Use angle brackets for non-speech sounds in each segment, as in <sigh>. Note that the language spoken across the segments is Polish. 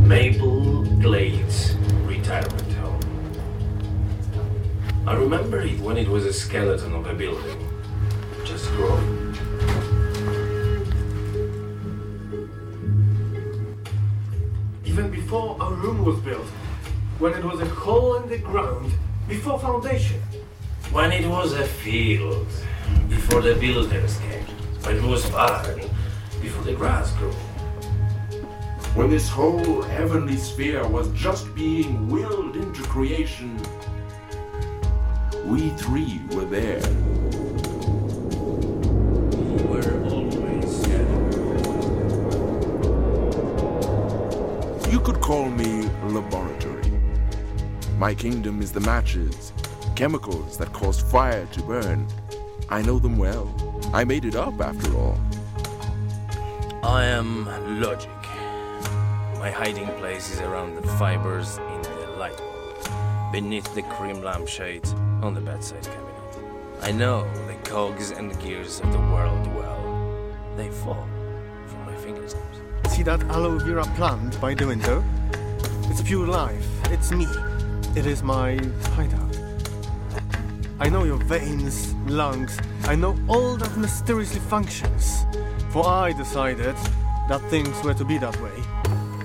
Maple Glades Retirement Home. I remember it when it was a skeleton of a building, just growing. Even before our room was built, when it was a hole in the ground, before foundation. When it was a field, before the builders came. When it was barn, before the grass grew. When this whole heavenly sphere was just being willed into creation, we three were there. We were always together. You could call me laboratory. My kingdom is the matches, chemicals that cause fire to burn. I know them well. I made it up after all. I am logic. My hiding place is around the fibers in the light bulb, beneath the cream lampshade on the bedside cabinet. I know the cogs and gears of the world well. They fall from my fingertips. See that aloe vera plant by the window? It's pure life. It's me. It is my hideout. I know your veins, lungs. I know all that mysteriously functions. For I decided that things were to be that way.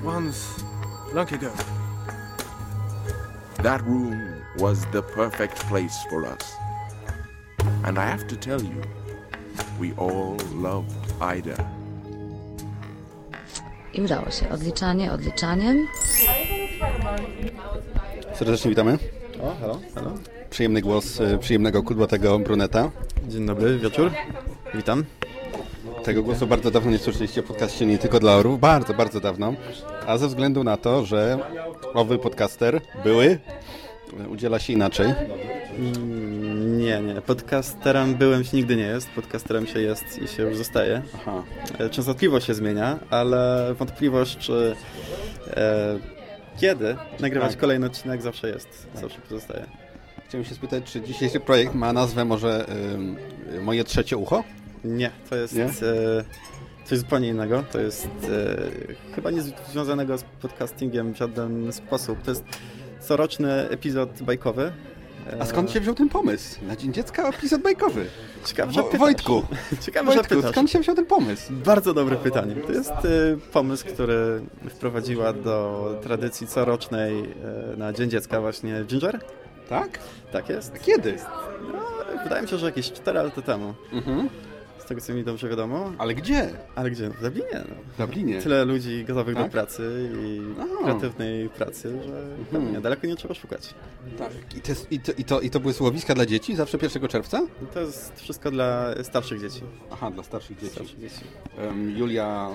Once, long ago. That room was the perfect place for us. And I have to tell you, we all loved Ida. I udało się. Odliczanie odliczaniem. Serdecznie witamy. O, halo, halo. Przyjemny głos y, przyjemnego kudłatego bruneta. Dzień dobry, wieczór. Witam. Tego głosu bardzo dawno nie słyszeliście w podcaście nie tylko dla orów, bardzo, bardzo dawno. A ze względu na to, że owy podcaster były, udziela się inaczej. Mm, Nie, nie. Podcasterem byłem się nigdy nie jest. Podcasterem się jest i się już zostaje. Aha. E, Częstotliwość się zmienia, ale wątpliwość, czy e, kiedy nagrywać Tak. kolejny odcinek zawsze jest. Zawsze pozostaje. Chciałem się spytać, czy dzisiejszy projekt ma nazwę może y, y, Moje trzecie ucho? Nie, to jest Nie? e, coś zupełnie innego. To jest e, chyba nie związanego z podcastingiem w żaden sposób. To jest coroczny epizod bajkowy. E, A skąd się wziął ten pomysł? Na Dzień Dziecka epizod bajkowy. Ciekawe, że Wo-. Wojtku, <laughs> Ciekawe, że Wojtku, pytasz. skąd się wziął ten pomysł? Bardzo dobre pytanie. To jest y, pomysł, który wprowadziła do tradycji corocznej y, na Dzień Dziecka właśnie Ginger. Tak? Tak jest. Kiedy? No, wydaje mi się, że jakieś 4 lata temu. Mhm. Z tego, co mi dobrze wiadomo. Ale gdzie? Ale gdzie? W Dublinie. No. W Dublinie. Tyle ludzi gotowych Tak? do pracy i A. kreatywnej pracy, że Mhm. nie, daleko nie trzeba szukać. Tak. I to, jest- i, to, i, to, I to były słowiska dla dzieci zawsze 1 czerwca? To jest wszystko dla starszych dzieci. Aha, dla starszych dzieci. Starszych dzieci. Em, Julia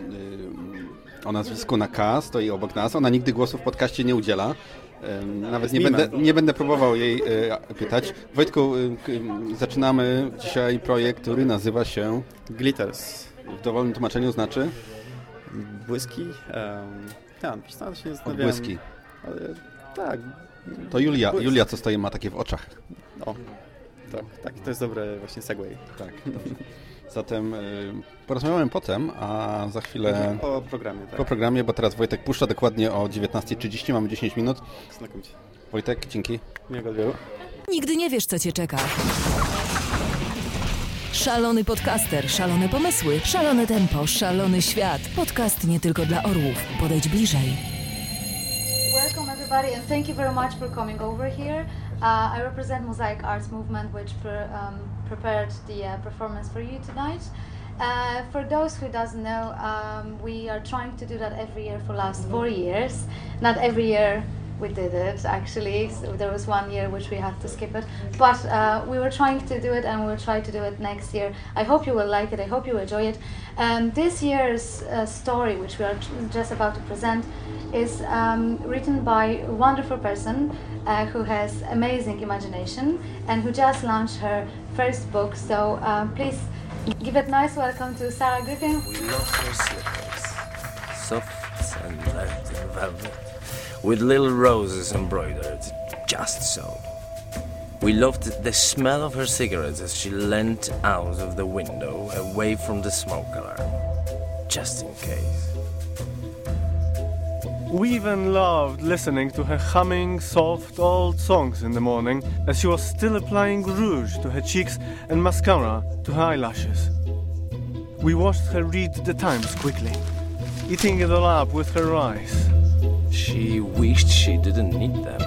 y, o nazwisku na K stoi obok nas. Ona nigdy głosu w podcaście nie udziela. Nawet nie będę, nie będę próbował jej y, pytać. Wojtku, y, zaczynamy dzisiaj projekt, który nazywa się, Glitters. w dowolnym tłumaczeniu znaczy Błyski. Um, ja, się. Ale, tak. To Julia. Julia co stoi ma takie w oczach. O, tak, tak, to jest dobre właśnie segway. Tak. dobrze. <laughs> Zatem y, porozmawiamy potem, a za chwilę Po programie, tak. po programie, bo teraz Wojtek puszcza dokładnie o 19.30, mamy 10 minut. Znakomicie. Wojtek, dzięki. Miłego odbioru. Nigdy nie wiesz, co cię czeka. Szalony podcaster, szalone pomysły, szalone tempo, szalony świat. Podcast nie tylko dla orłów. Podejdź bliżej. Welcome everybody and thank you very much for coming over here. Uh, I represent Mosaic Arts Movement which pre- um, prepared the uh, performance for you tonight. Uh, for those who doesn't know, um, we are trying to do that every year for last four years. Not every year we did it actually. So there was one year which we had to skip it, but uh, we were trying to do it and we'll try to do it next year. I hope you will like it. I hope you enjoy it. Um, this year's uh, story, which we are just about to present, is um, written by a wonderful person uh, who has amazing imagination and who just launched her first book. So um, please give a nice welcome to Sarah Griffin. We love her slippers, soft and light in velvet, with little roses embroidered, just so. We loved the smell of her cigarettes as she leant out of the window away from the smoke alarm, just in case. We even loved listening to her humming soft old songs in the morning as she was still applying rouge to her cheeks and mascara to her eyelashes. We watched her read the Times quickly, eating it all up with her eyes. She wished she didn't need them.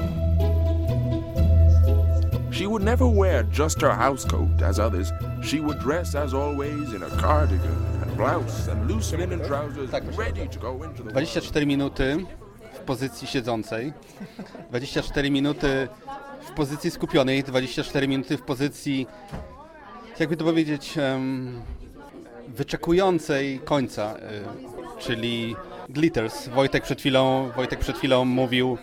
She would never wear just her housecoat as others. She would dress as always in a cardigan world. 24 minuty w pozycji siedzącej, 24 minuty w pozycji skupionej, 24 minuty w pozycji, jakby to powiedzieć, wyczekującej końca, y, czyli Glitters. Wojtek przed chwilą, Wojtek przed chwilą mówił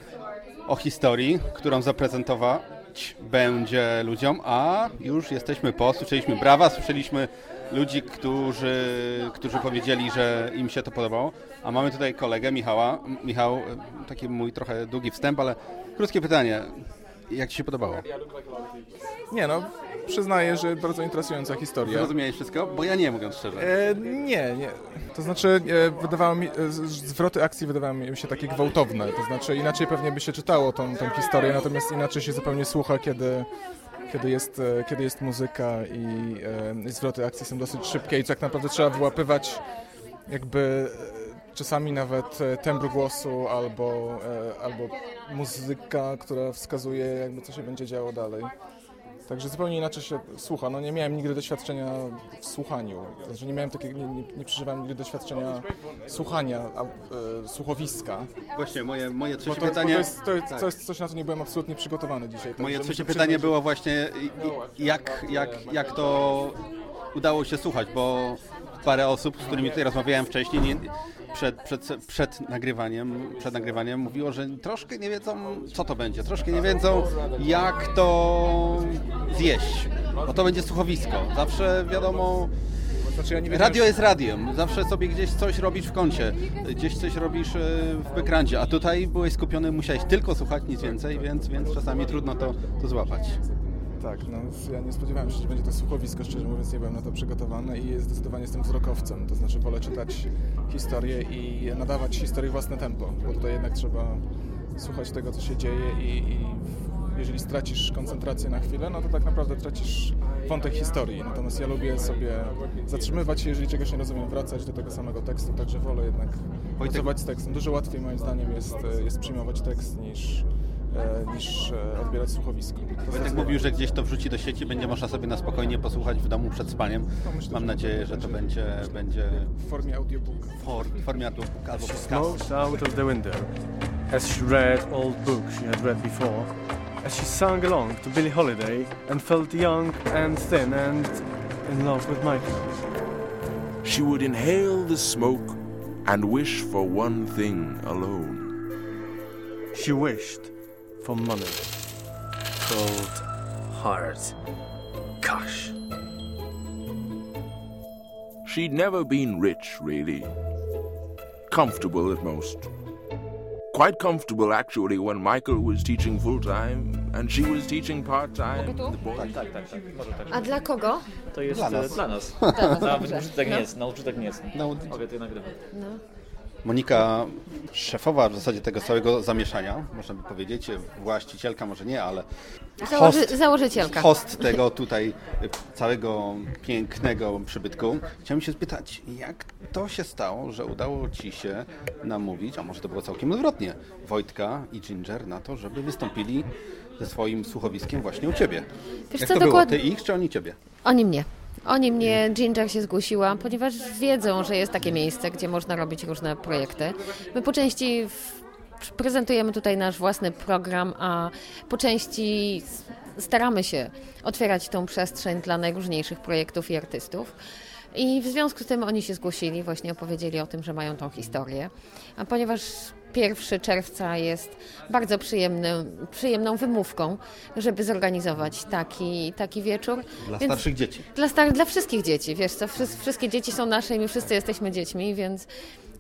o historii, którą zaprezentować będzie ludziom, a już jesteśmy po, słyszeliśmy brawa, słyszeliśmy ludzi, którzy, którzy powiedzieli, że im się to podobało, a mamy tutaj kolegę Michała. Michał, taki mój trochę długi wstęp, ale krótkie pytanie. Jak Ci się podobało? Nie no, przyznaję, że bardzo interesująca historia. Zrozumiałeś wszystko? Bo ja nie, mówiąc szczerze. E, nie, nie. To znaczy, e, wydawało mi, e, zwroty akcji wydawały mi się takie gwałtowne. To znaczy, inaczej pewnie by się czytało tą, tą historię, natomiast inaczej się zupełnie słucha, kiedy, kiedy, jest, e, kiedy jest muzyka i, e, i zwroty akcji są dosyć szybkie i tak naprawdę trzeba wyłapywać jakby e, czasami nawet tembr głosu albo, albo muzyka, która wskazuje jakby co się będzie działo dalej. Także zupełnie inaczej się słucha. No nie miałem nigdy doświadczenia w słuchaniu. Znaczy nie miałem takiego, nie, nie, nie przeżywałem nigdy doświadczenia słuchania, a, e, słuchowiska. Właśnie, moje, moje Bo trzecie to, pytanie... bo to, jest, to, jest, Tak. to jest coś, na co nie byłem absolutnie przygotowany dzisiaj. Moje Także trzecie pytanie było właśnie, i- i- jak, jak, jak to udało się słuchać, bo parę osób, z którymi tutaj rozmawiałem wcześniej, nie, przed, przed, przed, nagrywaniem, przed nagrywaniem mówiło, że troszkę nie wiedzą, co to będzie, troszkę nie wiedzą, jak to zjeść, bo to będzie słuchowisko. Zawsze wiadomo, Znaczy radio jest radiem, zawsze sobie gdzieś coś robisz w kącie, gdzieś coś robisz e, w backgroundzie, a tutaj byłeś skupiony, musiałeś tylko słuchać, nic więcej, więc, więc czasami trudno to, to złapać. Tak, no ja nie spodziewałem się, że będzie to słuchowisko, szczerze mówiąc nie byłem na to przygotowany i zdecydowanie jestem wzrokowcem, to znaczy wolę czytać historię i nadawać historii własne tempo, bo tutaj jednak trzeba słuchać tego, co się dzieje i, i jeżeli stracisz koncentrację na chwilę, no to tak naprawdę tracisz wątek historii, natomiast ja lubię sobie zatrzymywać się, jeżeli czegoś nie rozumiem, wracać do tego samego tekstu, także wolę jednak pracować z tekstem. Dużo łatwiej moim zdaniem jest, jest przyjmować tekst niż, niż e, odbierać słuchowisko. To Wojtek zdecydowanie. mówił, że gdzieś to wrzuci do sieci, będzie można sobie na spokojnie posłuchać w domu przed spaniem. No, myślę, Mam że nadzieję, że to będzie, będzie w formie audiobooka. for- w formie audiobooka albo podcastu. Smoked out of the window as she read old books she had read before, as she sang along to Billie Holiday and felt young and thin and in love with Michael. She would inhale the smoke and wish for one thing alone. She wished for money. Cold, hard cash. She'd never been rich, really. Comfortable at most. Quite comfortable, actually, when Michael was teaching full time and she was teaching part time. The boys. Tak, tak, tak. Może tak. A dla kogo? To jest Dla dla nas. nas. Dla nas. Na dobrze. użytek No. nie jest, na użytek nie jest. No, Mogę to nagrywam. No. Monika, szefowa w zasadzie tego całego zamieszania, można by powiedzieć, właścicielka może nie, ale Założy, host, założycielka. host tego tutaj całego pięknego przybytku. Chciałem się spytać, jak to się stało, że udało Ci się namówić, a może to było całkiem odwrotnie, Wojtka i Ginger na to, żeby wystąpili ze swoim słuchowiskiem właśnie u Ciebie. Wiesz jak co, to było? dokładnie- Ty ich czy oni Ciebie? Oni mnie. Oni mnie, Ginger się zgłosiła, ponieważ wiedzą, że jest takie miejsce, gdzie można robić różne projekty. My po części prezentujemy tutaj nasz własny program, a po części staramy się otwierać tą przestrzeń dla najróżniejszych projektów i artystów. I w związku z tym oni się zgłosili, właśnie opowiedzieli o tym, że mają tą historię. A ponieważ 1 czerwca jest bardzo przyjemnym, przyjemną wymówką, żeby zorganizować taki, taki wieczór. Dla Więc- starszych dzieci. Dla, star- dla wszystkich dzieci, wiesz co, wszy- wszystkie dzieci są nasze i my wszyscy jesteśmy dziećmi, więc,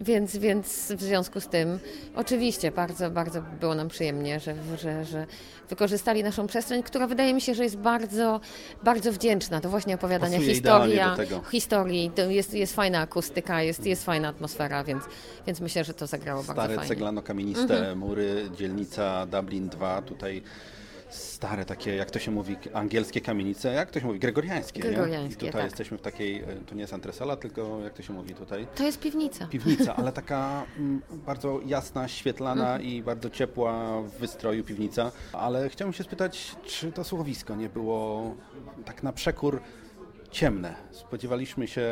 więc, więc w związku z tym oczywiście bardzo, bardzo było nam przyjemnie, że, że, że wykorzystali naszą przestrzeń, która wydaje mi się, że jest bardzo, bardzo wdzięczna do właśnie opowiadania historii, to jest, jest fajna akustyka, jest, jest fajna atmosfera, więc, więc myślę, że to zagrało bardzo Stare fajnie. Ceglano-kamieniste Mhm. mury, dzielnica Dublin 2, tutaj stare takie, jak to się mówi, angielskie kamienice, jak to się mówi, gregoriańskie, nie? I Gregoriańskie, tutaj tak. jesteśmy w takiej, e, to nie jest antresala, tylko jak to się mówi tutaj? To jest piwnica. Piwnica, ale <laughs> taka mm, bardzo jasna, świetlana Mhm. i bardzo ciepła w wystroju piwnica. Ale chciałbym się spytać, czy to słuchowisko nie było tak na przekór ciemne? Spodziewaliśmy się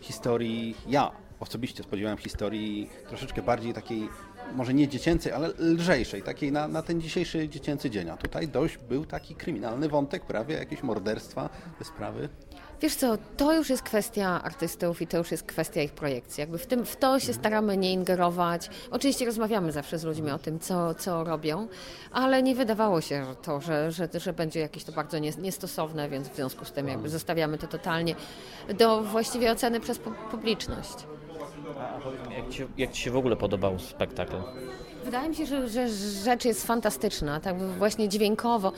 historii, ja osobiście spodziewałem historii troszeczkę bardziej takiej, może nie dziecięcej, ale lżejszej, takiej na, na ten dzisiejszy dziecięcy dzień. A tutaj dość był taki kryminalny wątek, prawie jakieś morderstwa, te sprawy. Wiesz co, to już jest kwestia artystów i to już jest kwestia ich projekcji. Jakby w, tym, w to się staramy nie ingerować. Oczywiście rozmawiamy zawsze z ludźmi o tym, co, co robią, ale nie wydawało się że to, że, że, że będzie jakieś to bardzo nies- niestosowne, więc w związku z tym jakby zostawiamy to totalnie do właściwie oceny przez Jak ci, jak ci się w ogóle podobał spektakl? Wydaje mi się, że, że rzecz jest fantastyczna, tak właśnie dźwiękowo.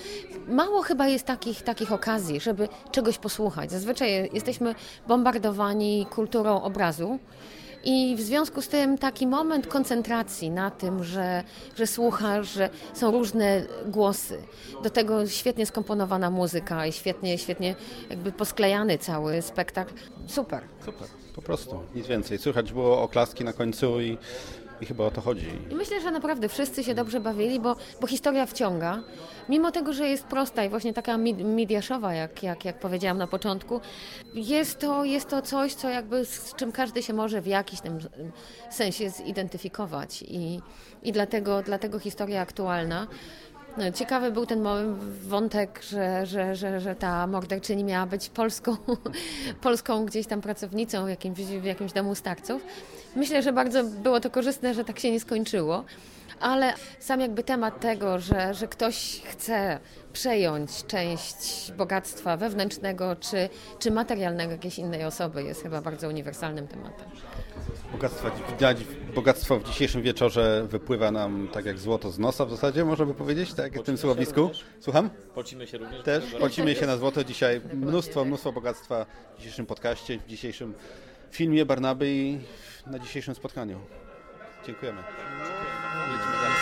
Mało chyba jest takich, takich okazji, żeby czegoś posłuchać. Zazwyczaj jesteśmy bombardowani kulturą obrazu. I w związku z tym taki moment koncentracji na tym, że, że słuchasz, że są różne głosy. Do tego świetnie skomponowana muzyka i świetnie, świetnie jakby posklejany cały spektakl. Super. Super, po prostu, nic więcej. Słychać było oklaski na końcu i, i chyba o to chodzi. I myślę, że naprawdę wszyscy się dobrze bawili, bo, bo historia wciąga. Mimo tego, że jest prosta i właśnie taka mediaszowa, jak, jak, jak powiedziałam na początku, jest to, jest to coś, co jakby z czym każdy się może w jakiś sensie zidentyfikować. I, i dlatego, dlatego historia aktualna. No, Ciekawy był ten wątek, że, że, że, że ta morderczyni miała być polską, <laughs> polską gdzieś tam pracownicą w jakimś, w jakimś domu starców. Myślę, że bardzo było to korzystne, że tak się nie skończyło, ale sam jakby temat tego, że, że ktoś chce przejąć część bogactwa wewnętrznego czy, czy materialnego jakiejś innej osoby jest chyba bardzo uniwersalnym tematem. Bogactwo, widać, bogactwo w dzisiejszym wieczorze wypływa nam tak jak złoto z nosa w zasadzie, można by powiedzieć, tak jak w tym słowisku. Słucham? Pocimy się również. Też pocimy się na złoto dzisiaj. Mnóstwo, mnóstwo bogactwa w dzisiejszym podcaście, w dzisiejszym filmie Barnaby i na dzisiejszym spotkaniu. Dziękujemy.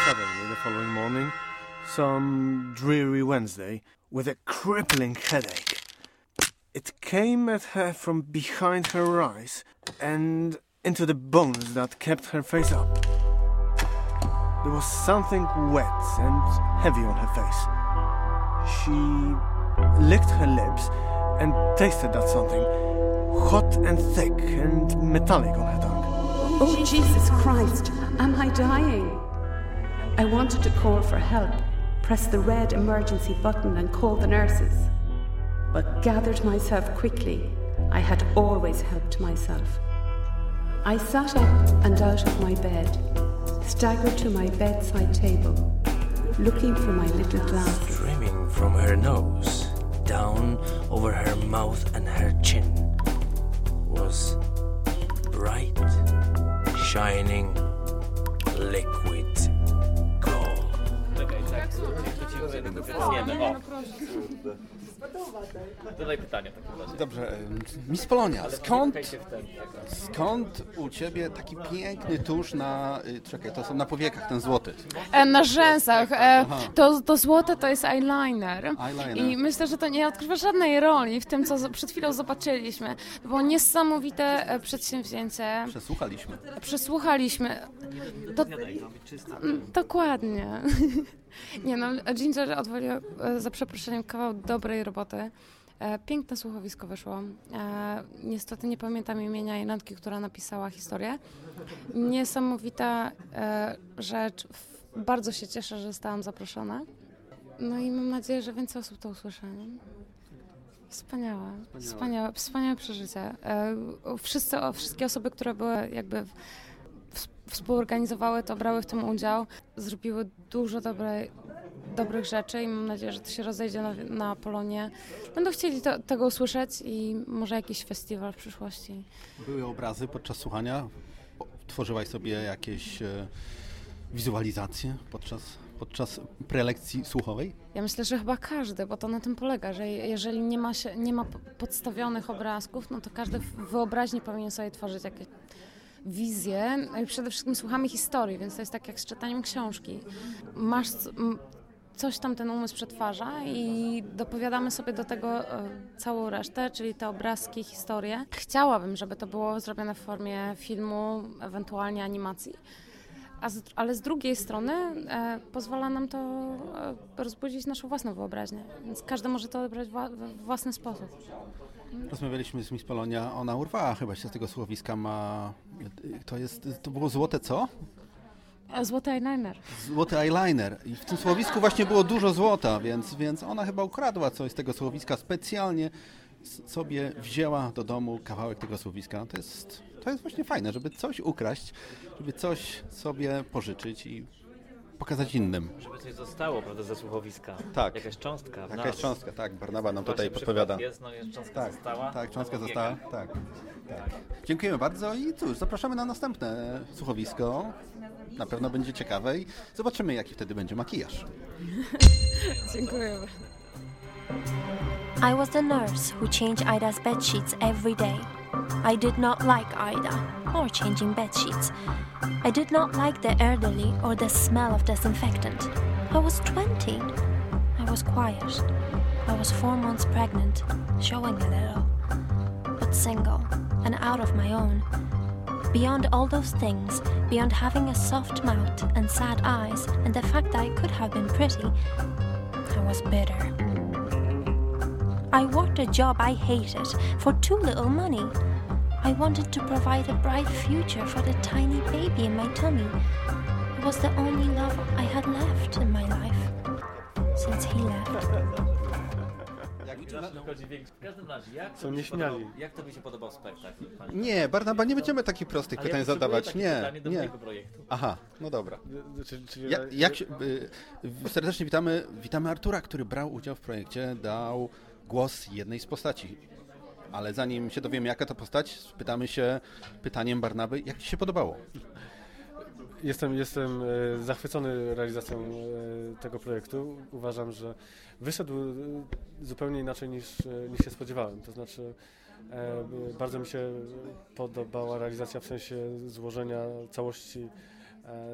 Suddenly, the following morning, some dreary Wednesday, with a crippling headache. It came at her from behind her eyes and into the bones that kept her face up. There was something wet and heavy on her face. She licked her lips and tasted that something, hot and thick and metallic on her tongue. Oh, Jesus Christ, am I dying? I wanted to call for help, press the red emergency button and call the nurses. But gathered myself quickly. I had always helped myself. I sat up and out of my bed, staggered to my bedside table, looking for my little glasses. Streaming from her nose, down over her mouth and her chin, was bright, shining, liquid. Wytniemy. O. Zadaj pytanie w takim razie. Dobrze, Miss Polonia, skąd, skąd u Ciebie taki piękny tusz na, y, czekaj, to są na powiekach, ten złoty? E, Na rzęsach. E. To, to złote to jest eyeliner. Eyeliner. I myślę, że to nie odgrywa żadnej roli w tym, co przed chwilą zobaczyliśmy. To było niesamowite e, przedsięwzięcie. Przesłuchaliśmy. Przesłuchaliśmy. To, Mm, dokładnie. <laughs> Nie no, Ginger odwalił za przeproszeniem kawał dobrej roboty. E, Piękne słuchowisko wyszło. E, Niestety nie pamiętam imienia Janetki, która napisała historię. Niesamowita e, rzecz. Bardzo się cieszę, że zostałam zaproszona. No i mam nadzieję, że więcej osób to usłyszy. nie? Wspaniałe, wspaniałe, wspaniałe przeżycie. Wszyscy, wszystkie osoby, które były jakby współorganizowały to, brały w tym udział, zrobiły dużo dobrej, dobrych rzeczy i mam nadzieję, że to się rozejdzie na, na Polonie. Będą chcieli to, tego usłyszeć i może jakiś festiwal w przyszłości. Były obrazy podczas słuchania? Tworzyłaś sobie jakieś e, wizualizacje podczas, podczas prelekcji słuchowej? Ja myślę, że chyba każdy, bo to na tym polega, że jeżeli nie ma, się, nie ma podstawionych obrazków, no to każdy w wyobraźni powinien sobie tworzyć jakieś wizje no i przede wszystkim słuchamy historii, więc to jest tak jak z czytaniem książki. Masz coś tam ten umysł przetwarza i dopowiadamy sobie do tego e, całą resztę, czyli te obrazki, historie. Chciałabym, żeby to było zrobione w formie filmu, ewentualnie animacji. Z, ale z drugiej strony e, pozwala nam to e, rozbudzić naszą własną wyobraźnię, więc każdy może to odebrać w własny sposób. Rozmawialiśmy z Miss Polonia, ona urwała chyba się z tego słowiska, ma... To jest, to było złote co? Złoty eyeliner. Złoty eyeliner. I w tym słowisku właśnie było dużo złota, więc, więc ona chyba ukradła coś z tego słowiska specjalnie sobie wzięła do domu kawałek tego słowiska. To jest, to jest właśnie fajne, żeby coś ukraść, żeby coś sobie pożyczyć i pokazać innym. Żeby coś zostało, prawda, ze słuchowiska. Tak. Jakaś cząstka. Jakaś nas. cząstka, tak. Barnaba nam tutaj podpowiada. Jest, no jest cząstka tak, została. Tak, cząstka została. Tak, tak. Dziękujemy bardzo i cóż, zapraszamy na następne słuchowisko. Na pewno będzie ciekawe i zobaczymy, jaki wtedy będzie makijaż. <laughs> Dziękujemy. I was the nurse who changed Ida's bed sheets every day. I did not like Ida or changing bed sheets. I did not like the elderly or the smell of disinfectant. I was 20. I was quiet. I was four months pregnant, showing a little, but single and out of my own. Beyond all those things, beyond having a soft mouth and sad eyes, and the fact that I could have been pretty, I was bitter. I worked a job I hated for too little money. I wanted to provide a bright future for the tiny baby in my tummy. It was the only love I had left in my life since he left. W każdym razie, jak Są nieśmiali. Jak to by się podobał spektakl? Nie, Barnaba, nie będziemy takich prostych pytań ja zadawać. takie Nie, pytanie do nie. mojego projektu. Aha, no dobra. Czyli, czyli Ja, jak się, y, serdecznie witamy, witamy Artura, który brał udział w projekcie, dał głos jednej z postaci. Ale zanim się dowiemy, jaka to postać, spytamy się pytaniem Barnaby, jak Ci się podobało? Jestem, jestem e, zachwycony realizacją e, tego projektu. Uważam, że wyszedł e, zupełnie inaczej niż, niż się spodziewałem. To znaczy, bardzo mi się podobała realizacja w sensie złożenia całości,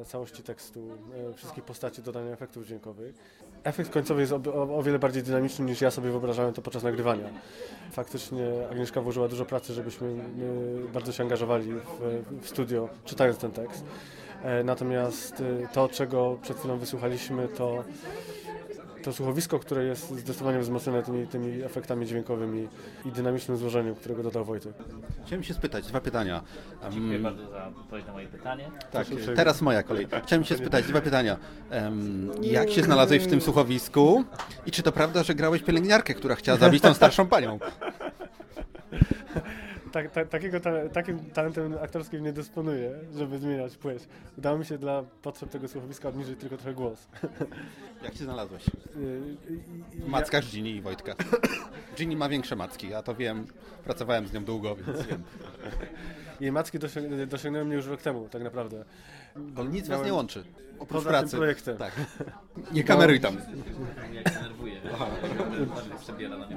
całości tekstu, wszystkich postaci, dodania efektów dźwiękowych. Efekt końcowy jest o, o, o, wiele bardziej dynamiczny niż ja sobie wyobrażałem to podczas nagrywania. Faktycznie Agnieszka włożyła dużo pracy, żebyśmy bardzo się angażowali w, w studio, czytając ten tekst. E, natomiast e, to, czego przed chwilą wysłuchaliśmy, to, to słuchowisko, które jest zdecydowanie wzmocnione tymi, tymi efektami dźwiękowymi i dynamicznym złożeniem, którego dodał Wojtek. Chciałem się spytać, dwa pytania. Dziękuję bardzo za odpowiedź na moje pytanie. Tak, teraz moja kolej. Chciałem się spytać, dwa pytania. Um, jak się znalazłeś w tym słuchowisku i czy to prawda, że grałeś pielęgniarkę, która chciała zabić tą starszą panią? <laughs> tak, ta, takiego ta, takim talentem aktorskim nie dysponuję, żeby zmieniać płeć. Udało mi się dla potrzeb tego słuchowiska obniżyć tylko trochę głos. <laughs> Jak się znalazłeś? Y, w mackach Ginny i Wojtka. Ginny ma większe macki, ja to wiem. Pracowałem z nią długo, więc <laughs> wiem. Jej macki dosięg dosięgnęły mnie już rok temu, tak naprawdę. Bo nic was nie łączy. Oprócz Poza pracy. tym projektem. Tak. <laughs> Nie kameruj tam. Przebiera na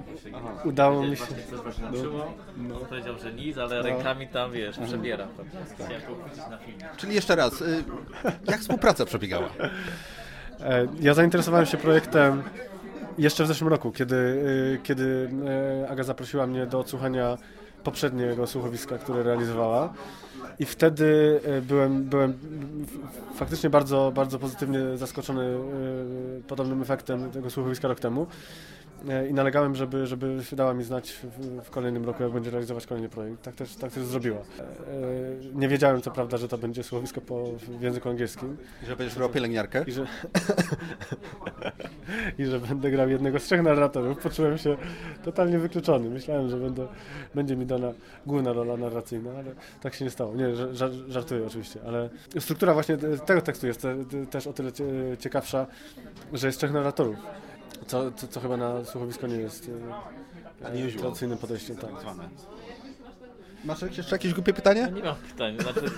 Udało mi się. Coś nauczyło. No. Powiedział, że nic, ale rękami tam, wiesz, przebiera. Chciałem to uchwycić na filmie. Czyli jeszcze raz, y, jak współpraca przebiegała? E, ja zainteresowałem się projektem jeszcze w zeszłym roku, kiedy, y, kiedy e, Aga zaprosiła mnie do odsłuchania poprzedniego słuchowiska, które realizowała. I wtedy e, byłem, byłem faktycznie bardzo, bardzo pozytywnie zaskoczony podobnym efektem tego słuchowiska rok temu. E, i nalegałem, żeby, żeby dała mi znać w, w kolejnym roku, jak będzie realizować kolejny projekt. Tak też, tak też zrobiła. E, Nie wiedziałem co prawda, że to będzie słuchowisko po, w języku angielskim. I że będziesz grał pielęgniarkę? I że, <laughs> I że będę grał jednego z trzech narratorów. Poczułem się totalnie wykluczony. Myślałem, że będę, będzie mi dana główna rola narracyjna, ale tak się nie stało. Nie, ża- ża- żartuję oczywiście, ale struktura właśnie tego tekstu jest te, te, też o tyle cie- ciekawsza, że jest trzech narratorów. Co, co, co chyba na słuchowisko nie jest e, e, tradycyjnym podejściem. Tak. Masz jeszcze jakieś głupie pytanie? No nie mam pytań, znaczy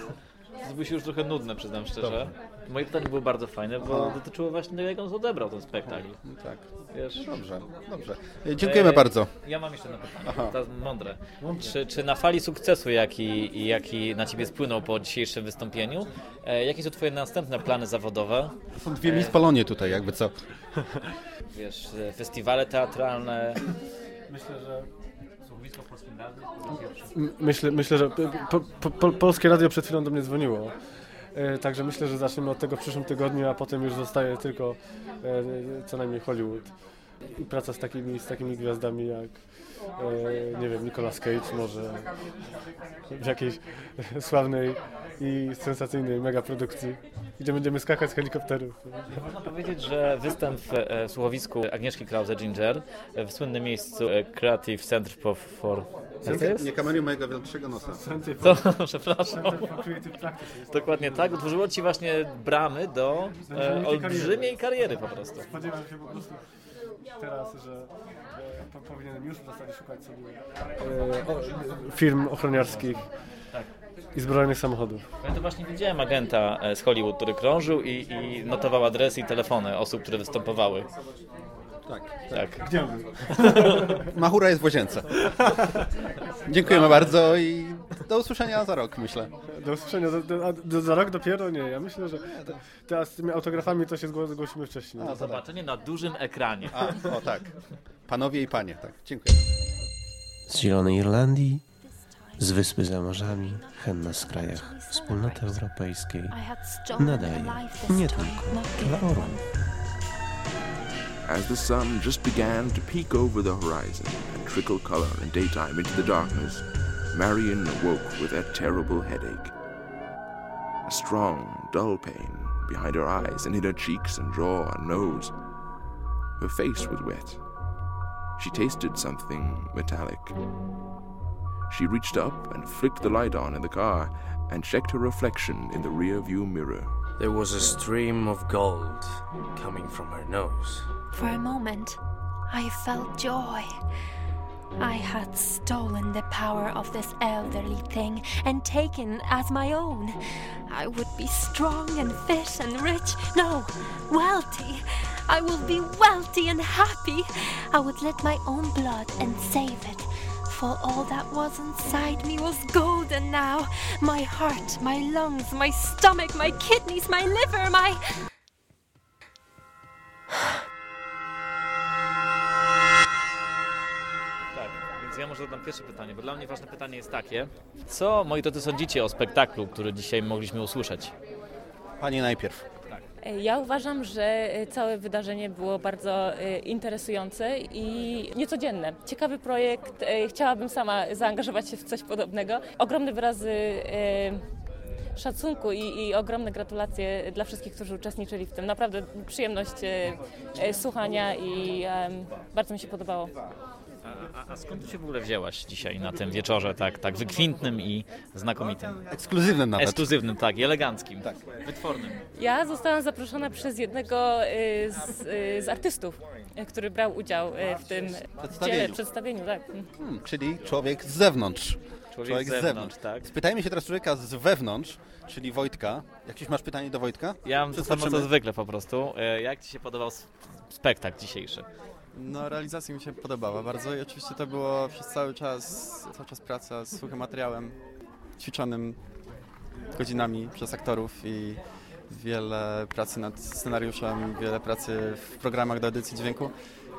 zrobiło się już trochę nudne, przyznam szczerze. Moje pytanie było bardzo fajne, bo Aha. dotyczyło właśnie tego, jak on odebrał ten spektakl. No tak. Wiesz? No dobrze, dobrze. E, Dziękujemy bardzo. Ja mam jeszcze jedno pytanie, Aha. teraz mądre. Czy, czy na fali sukcesu, jaki, jaki na Ciebie spłynął po dzisiejszym wystąpieniu, e, jakie są Twoje następne plany zawodowe? Są dwie Miss Polonie tutaj, jakby co. <laughs> Wiesz, e, festiwale teatralne. Myślę, że Słuchowisko w Polskim Radiu? Myślę, myślę że po, po, po, Polskie Radio przed chwilą do mnie dzwoniło. E, Także myślę, że zaczniemy od tego w przyszłym tygodniu, a potem już zostaje tylko e, co najmniej Hollywood. I praca z takimi, z takimi gwiazdami jak, nie wiem, Nicolas Cage może w jakiejś <laughs> sławnej i sensacyjnej megaprodukcji, gdzie będziemy skakać z helikopterów. Można powiedzieć, że występ w e, słuchowisku Agnieszki Krause-Ginger e, w słynnym miejscu e, Creative Center for... jest? Nie kameruj mojego wielkszego nosa. <laughs> To, przepraszam. Dokładnie tak. Otworzyło Ci właśnie bramy do e, olbrzymiej kariery po prostu. Spodziewam się po prostu teraz, że e, po, powinienem już w zasadzie szukać sobie firm ochroniarskich i zbrojnych samochodów. Ja to właśnie widziałem agenta e, z Hollywood, który krążył i, i notował adresy i telefony osób, które występowały. Tak. Tak. Gdzie on? <laughs> Machura jest w łazience. Dziękujemy bardzo i do usłyszenia za rok, myślę. Do usłyszenia, do, do, za rok dopiero? Nie, ja myślę, że te- teraz z tymi autografami to się zgło- zgłosimy wcześniej. A, zobaczenie na dużym ekranie. A, o tak. Panowie i panie, tak. Dziękuję. Z Zielonej Irlandii, z Wyspy za Morzami, henna z krajach Wspólnoty Europejskiej nadaje nie tylko dla orłów. As the sun just began to peek over the horizon and trickle color and daytime into the darkness, Marion awoke with a terrible headache. A strong, dull pain behind her eyes and in her cheeks and jaw and nose. Her face was wet. She tasted something metallic. She reached up and flicked the light on in the car and checked her reflection in the rear view mirror. There was a stream of gold coming from her nose. For a moment, I felt joy. I had stolen the power of this elderly thing and taken as my own. I would be strong and fit and rich. No, wealthy. I will be wealthy and happy. I would let my own blood and save it. For all that was inside me was golden now. My heart, my lungs, my stomach, my kidneys, my liver, my. Tak, więc ja może zadam pierwsze pytanie, bo dla mnie ważne pytanie jest takie. Co, moi drodzy, sądzicie o spektaklu, który dzisiaj mogliśmy usłyszeć? Panie najpierw. Ja uważam, że całe wydarzenie było bardzo e, interesujące i niecodzienne. Ciekawy projekt, e, chciałabym sama zaangażować się w coś podobnego. Ogromne wyrazy e, szacunku i, i ogromne gratulacje dla wszystkich, którzy uczestniczyli w tym. Naprawdę przyjemność e, e, słuchania i bardzo mi się podobało. A, a, skąd ty się w ogóle wzięłaś dzisiaj na tym wieczorze tak, tak wykwintnym i znakomitym? Ekskluzywnym nawet. Ekskluzywnym, tak, i eleganckim. Tak. Wytwornym. Ja zostałam zaproszona przez jednego e, z, e, z artystów, e, który brał udział w tym Przedstawieniu. dziele, przedstawieniu. Tak. Hmm, czyli człowiek z zewnątrz. Człowiek z zewnątrz, tak. Spytajmy się teraz człowieka z wewnątrz, czyli Wojtka. Jakieś masz pytanie do Wojtka? Ja mam to samo co zwykle po prostu. E, Jak Ci się podobał spektakl dzisiejszy? No, realizacja mi się podobała bardzo i oczywiście to było przez cały czas, cały czas praca z suchym materiałem, ćwiczonym godzinami przez aktorów i wiele pracy nad scenariuszem, wiele pracy w programach do edycji dźwięku.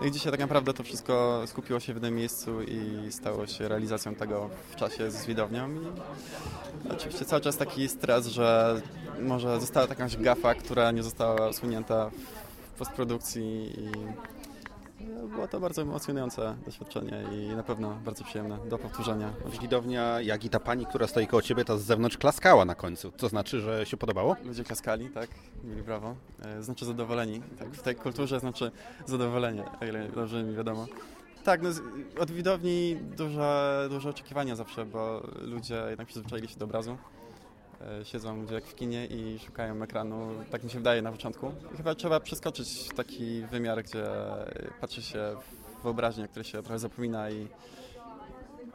I dzisiaj tak naprawdę to wszystko skupiło się w jednym miejscu i stało się realizacją tego w czasie z widownią. I oczywiście cały czas taki stres, że może została jakaś gafa, która nie została usunięta w postprodukcji i było to bardzo emocjonujące doświadczenie i na pewno bardzo przyjemne do powtórzenia. Widownia, jak i ta pani, która stoi koło ciebie, ta z zewnątrz klaskała na końcu. To znaczy, że się podobało? Ludzie klaskali, tak, mieli brawo. E, Znaczy zadowoleni. Tak, w tej kulturze znaczy zadowolenie, o ile dobrze mi wiadomo. Tak, no, od widowni duże, duże oczekiwania zawsze, bo ludzie jednak przyzwyczaili się do obrazu. E, Siedzą ludzie jak w kinie i szukają ekranu, tak mi się wydaje na początku. I chyba trzeba przeskoczyć taki wymiar, gdzie patrzy się w wyobraźnię, które się trochę zapomina i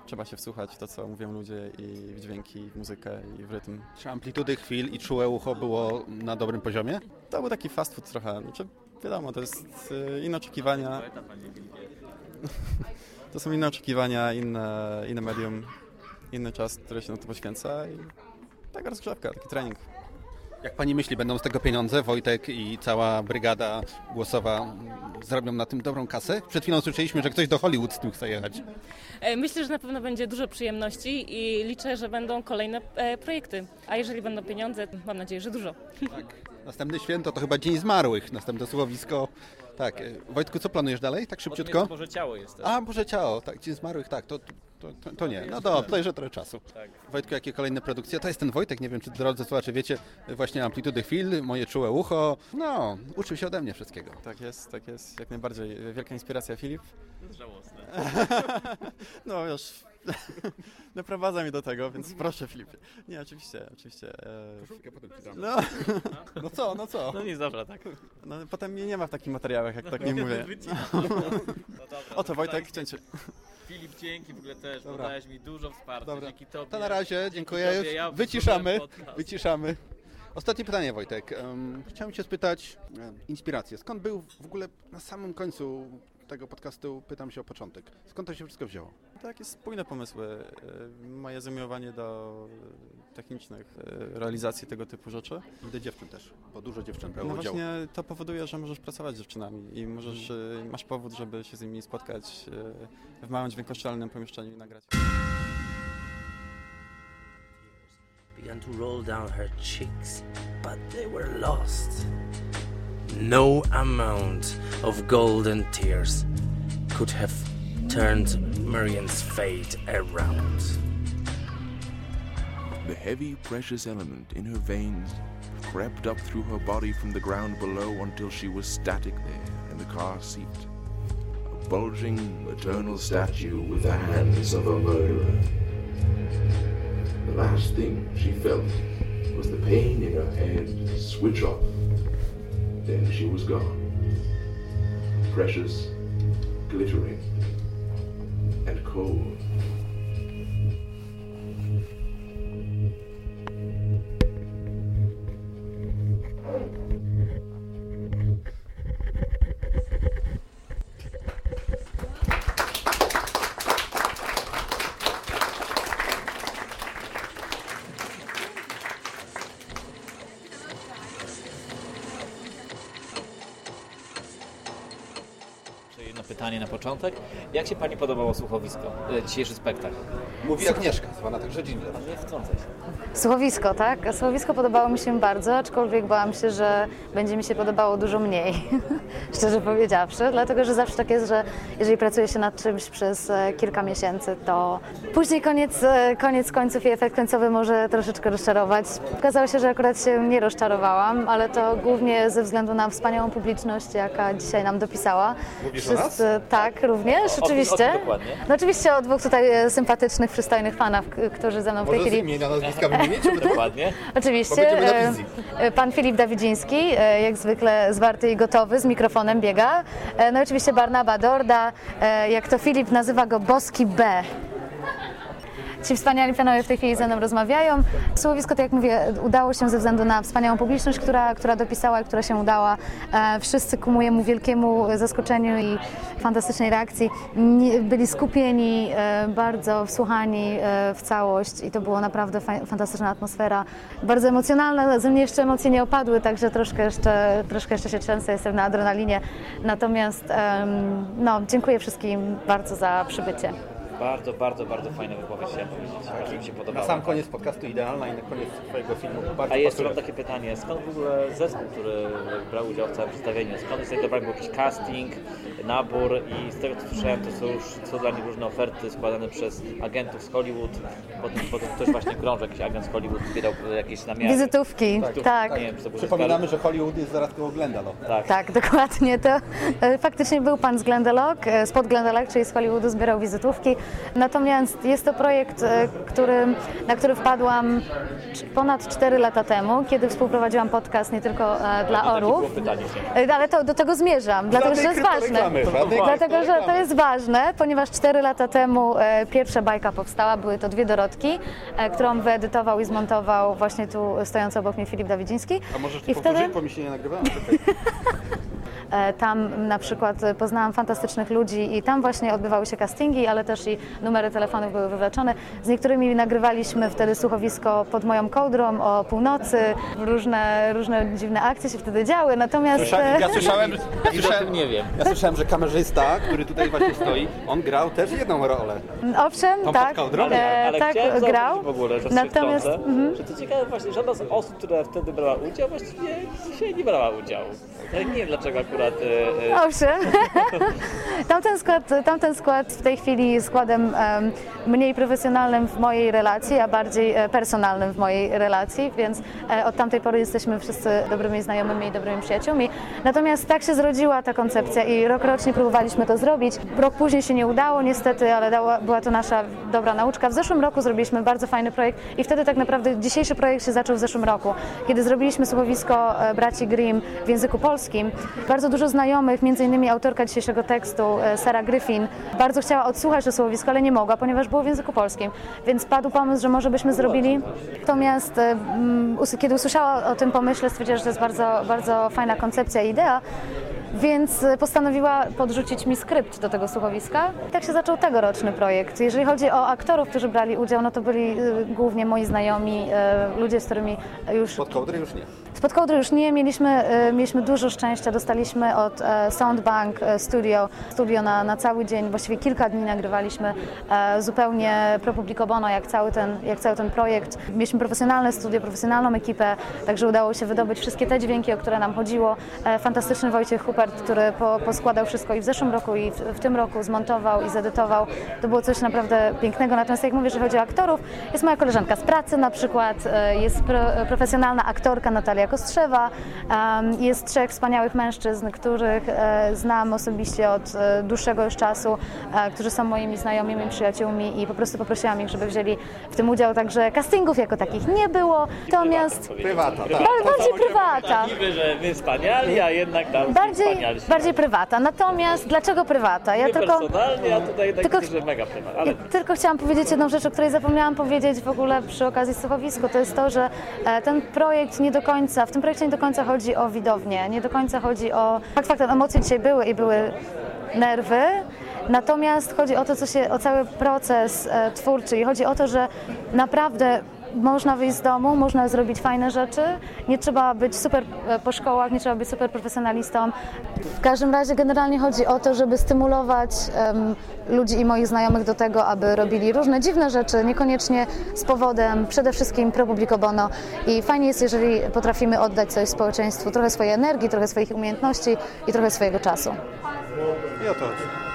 trzeba się wsłuchać w to, co mówią ludzie i w dźwięki, i w muzykę i w rytm. Czy amplitudy chwil i czułe ucho było na dobrym poziomie? To był taki fast food trochę. Znaczy, wiadomo, to jest y, inne oczekiwania. <laughs> To są inne oczekiwania, inne, inne medium, inny czas, który się na to poświęca i taka rozgrzewka, taki trening. Jak pani myśli, będą z tego pieniądze? Wojtek i cała brygada głosowa zrobią na tym dobrą kasę? Przed chwilą słyszeliśmy, że ktoś do Hollywood z tym chce jechać. E, Myślę, że na pewno będzie dużo przyjemności i liczę, że będą kolejne e, projekty. A jeżeli będą pieniądze, to mam nadzieję, że dużo. <laughs> Następne święto to chyba Dzień Zmarłych, następne słuchowisko. Tak, e, Wojtku, co planujesz dalej? Tak szybciutko? Boże Ciało jest też. A, Boże Ciało, tak, Dzień Zmarłych, tak, to, to, to, to nie. No dobra, tutaj, że trochę czasu. Tak. Wojtku, jakie kolejne produkcje? To jest ten Wojtek, nie wiem, czy drodzy słuchacze wiecie, właśnie Amplitudy Chwil, moje czułe ucho. No, uczył się ode mnie wszystkiego. Tak jest, tak jest, jak najbardziej. Wielka inspiracja, Filip. Żałosne. <laughs> No już, <laughs> naprowadza mnie do tego, więc proszę Filipie. Nie, oczywiście, oczywiście. e, Koszulkę potem ci dam. No. <laughs> No co, no co? No nie dobra, tak. No potem mnie nie ma w takich materiałach, jak tak nie mówię. No dobra, Oto Wojtek, cięcie. Filip, dzięki w ogóle też, Dobra. podałeś mi dużo wsparcia, Dobra. dzięki Tobie. To na razie, dziękuję. Tobie ja Wyciszamy, podcast. wyciszamy. Ostatnie pytanie, Wojtek. Em, Chciałem Cię spytać, em, inspirację. Skąd był w ogóle na samym końcu tego podcastu, pytam się o początek. Skąd to się wszystko wzięło? Takie spójne pomysły. e, Moje zamiłowanie do technicznych e, realizacji tego typu rzeczy. I do dziewczyn też, bo dużo dziewczyn brało No udział. właśnie to powoduje, że możesz pracować z dziewczynami i możesz, e, masz powód, żeby się z nimi spotkać e, w małym dźwiękoszczelnym pomieszczeniu i nagrać. began to roll down her cheeks, but they were lost. No amount of golden tears could have turned Marian's fate around. The heavy, precious element in her veins crept up through her body from the ground below until she was static there in the car seat. A bulging, maternal statue with the hands of a murderer. The last thing she felt was the pain in her hand switch off. Then she was gone. Precious, glittering, and cold. Początek. Jak się Pani podobało słuchowisko, e, dzisiejszy spektakl? Mówi Agnieszka, zwana także Ginger. Nie wtrącaj się. Słuchowisko, tak? Słuchowisko podobało mi się bardzo, aczkolwiek bałam się, że będzie mi się podobało dużo mniej, <laughs> szczerze powiedziawszy, dlatego że zawsze tak jest, że jeżeli pracuje się nad czymś przez e, kilka miesięcy, to później koniec, e, koniec końców i efekt końcowy może troszeczkę rozczarować. Okazało się, że akurat się nie rozczarowałam, ale to głównie ze względu na wspaniałą publiczność, jaka dzisiaj nam dopisała. Mówisz o nas? Tak, również, O- o- o oczywiście. kim dokładnie? No oczywiście o dwóch tutaj e, sympatycznych, przystojnych fanów, k- którzy ze mną w tej Może chwili... imienia, nazwiska wymienicie? Dokładnie. <laughs> Oczywiście. E, e, Pan Filip Dawidziński, e, jak zwykle zwarty i gotowy, z mikrofonem biega. No i oczywiście Barnaba Dorda, jak to Filip nazywa go Boski B. Ci wspaniali panowie w tej chwili ze mną rozmawiają. Słuchowisko, tak jak mówię, udało się ze względu na wspaniałą publiczność, która, która dopisała i która się udała. E, Wszyscy ku mojemu wielkiemu zaskoczeniu i fantastycznej reakcji byli skupieni, e, bardzo wsłuchani e, w całość i to było naprawdę fa- fantastyczna atmosfera. Bardzo emocjonalna, ze mnie jeszcze emocje nie opadły, także troszkę jeszcze, troszkę jeszcze się trzęsę, jestem na adrenalinie. Natomiast no, dziękuję wszystkim bardzo za przybycie. Bardzo, bardzo, bardzo fajna wypowiedź, chciałem powiedzieć. Bardzo mi się Na podobało. sam koniec podcastu idealna i na koniec twojego filmu bardzo A jeszcze mam takie pytanie, skąd w ogóle zespół, który brał udział w całym przedstawieniu? Skąd jest dobrany był jakiś casting, nabór i z tego co słyszałem, to są już co dla nich różne oferty składane przez agentów z Hollywood, potem, potem ktoś właśnie krąży, jakiś agent z Hollywood zbierał jakieś namiary. Wizytówki, tak. Nie wiem, czy to był Przypominamy, że Hollywood jest zaraz koło Glendalough. Tak. Tak, <laughs> dokładnie. To e, faktycznie był pan z Glendalough, e, spod Glendalough, czyli z Hollywoodu zbierał wizytówki. Natomiast jest to projekt, e, który, na który wpadłam ponad 4 lata temu, kiedy współprowadziłam podcast nie tylko e, dla orłów. E, Ale to, do tego zmierzam, dlatego że to jest ważne. Dlatego, że to jest ważne, ponieważ 4 lata temu e, pierwsza bajka powstała, były to dwie Dorotki, e, którą wyedytował i zmontował właśnie tu stojący obok mnie Filip Dawidziński. A możesz I wtedy bo mi się nie nagrywało. <laughs> E, Tam na przykład e, poznałam fantastycznych ludzi i tam właśnie odbywały się castingi, ale też i numery telefonów były wywleczone. Z niektórymi nagrywaliśmy wtedy słuchowisko pod moją kołdrą o północy. Różne, różne dziwne akcje się wtedy działy, natomiast... Słyszałem, ja słyszałem, <laughs> ja słyszałem, nie wiem. Ja słyszałem, że kamerzysta, który tutaj właśnie stoi, on grał też jedną rolę. Owszem, Tą tak, pod kołdrą? e, Ale tak grał. w ogóle, że Natomiast mhm. że to ciekawe właśnie, żadna z osób, która wtedy brała udział, właściwie dzisiaj nie brała udziału. Ja nie wiem dlaczego akurat... E, e, Owszem. <laughs> tamten, skład, tamten skład w tej chwili jest składem em, mniej profesjonalnym w mojej relacji, a bardziej e, personalnym w mojej relacji, więc e, od tamtej pory jesteśmy wszyscy dobrymi znajomymi i dobrymi przyjaciółmi. Natomiast tak się zrodziła ta koncepcja i rok rocznie próbowaliśmy to zrobić. Rok później się nie udało niestety, ale dała, była to nasza dobra nauczka. W zeszłym roku zrobiliśmy bardzo fajny projekt i wtedy tak naprawdę dzisiejszy projekt się zaczął w zeszłym roku, kiedy zrobiliśmy słuchowisko e, braci Grimm w języku polskim. Bardzo dużo znajomych, między innymi autorka dzisiejszego tekstu, e, Sara Griffin, bardzo chciała odsłuchać to słuchowisko, ale nie mogła, ponieważ było w języku polskim. Więc padł pomysł, że może byśmy zrobili. Natomiast e, mm, kiedy usłyszała o tym pomyśle, stwierdziła, że to jest bardzo, bardzo fajna koncepcja i idea. Więc e, postanowiła podrzucić mi skrypt do tego słuchowiska. I tak się zaczął tegoroczny projekt. Jeżeli chodzi o aktorów, którzy brali udział, no to byli głównie moi znajomi, ludzie, z którymi już Pod kołdry już nie. Spod kołdry już nie, mieliśmy, e, mieliśmy dużo szczęścia, dostaliśmy od e, Soundbank e, Studio, studio na, na cały dzień, właściwie kilka dni nagrywaliśmy e, zupełnie pro publico bono, jak cały, ten, jak cały ten projekt. Mieliśmy profesjonalne studio, profesjonalną ekipę, także udało się wydobyć wszystkie te dźwięki, o które nam chodziło. Fantastyczny Wojciech Hupert, który po, poskładał wszystko i w zeszłym roku, i w, w tym roku zmontował i zedytował. To było coś naprawdę pięknego. Natomiast jak mówię, jeżeli chodzi o aktorów, jest moja koleżanka z pracy na przykład, jest pro, profesjonalna aktorka Natalia Kostrzewa, jest trzech wspaniałych mężczyzn, których e, znam osobiście od e, dłuższego już czasu, e, którzy są moimi znajomymi, przyjaciółmi i po prostu poprosiłam ich, żeby wzięli w tym udział, także castingów jako takich nie było, natomiast Prywata, tak. Bar- bardziej prywata. Niby, że my wspaniali, a jednak tam Bardziej, bardziej prywata. Natomiast dlaczego prywata? Ja tylko, personalnie, a tutaj tak tylko- że mega prywat. Ale tylko chciałam powiedzieć jedną rzecz, o której zapomniałam powiedzieć w ogóle przy okazji słuchowisku. To jest to, że ten projekt nie do końca, w tym projekcie nie do końca chodzi o widownię, nie do końca chodzi o... Fakt faktem, emocje dzisiaj były i były nerwy, natomiast chodzi o to, co się, o cały proces e, twórczy i chodzi o to, że naprawdę można wyjść z domu, można zrobić fajne rzeczy, nie trzeba być super e, po szkołach, nie trzeba być super profesjonalistą. W każdym razie generalnie chodzi o to, żeby stymulować em, ludzi i moich znajomych do tego, aby robili różne dziwne rzeczy, niekoniecznie z powodem, przede wszystkim pro publico bono i fajnie jest, jeżeli potrafimy oddać coś społeczeństwu, trochę swojej energii, trochę swoich umiejętności i trochę swojego czasu. To chodzi.